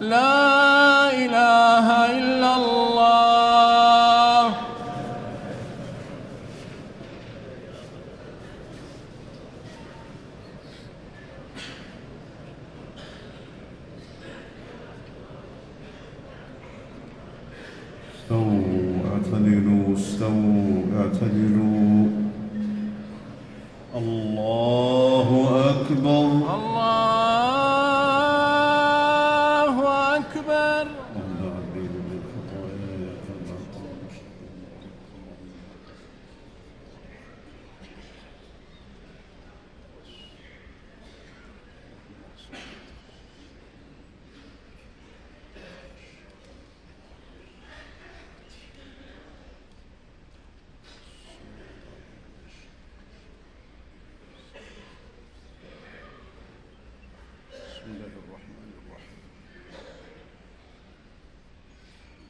لا إله إلا الله. استووا اعتدلوا استووا اعتدلوا. الله أكبر الله أكبر اللهم عبيد بالخطايا كما قال بسم الله الرحمن الرحيم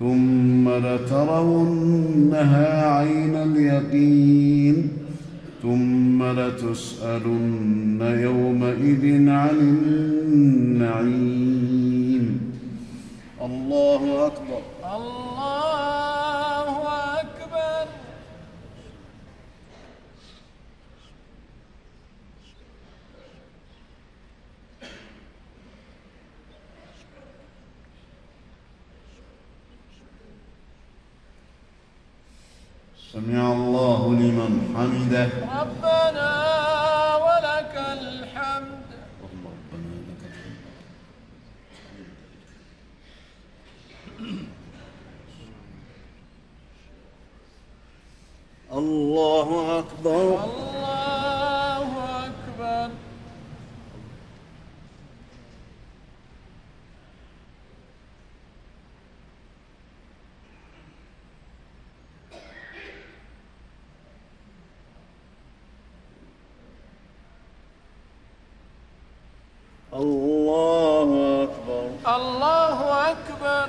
ثم لترونها عين اليقين ثم لتسألن يومئذ عن النعيم. الله أكبر. الله أكبر سمع الله لمن حمده. ربنا ولك الحمد. اللهم ربنا لك الحمد. الله أكبر. الله أكبر الله أكبر الله أكبر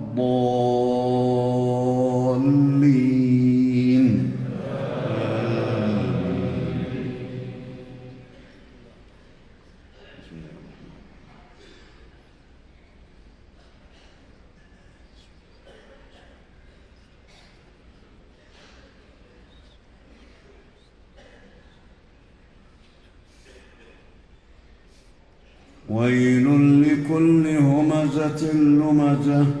ويل لكل همزة لمزة.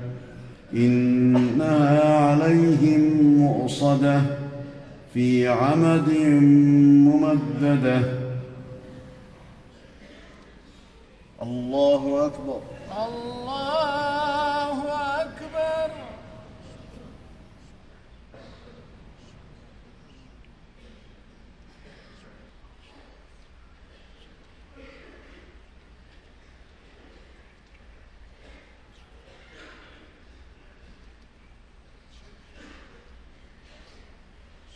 انها عليهم مؤصده في عمد ممدده الله اكبر الله أكبر